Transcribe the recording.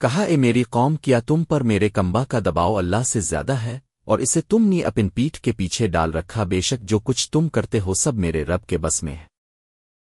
کہا، اے میری قوم، کیا تم پر میرے کمبا کا دباؤ اللہ سے زیادہ ہے؟ اور اسے تم نے اپن پیٹھ کے پیچھے ڈال رکھا، بے شک جو کچھ تم کرتے ہو سب میرے رب کے بس میں ہے۔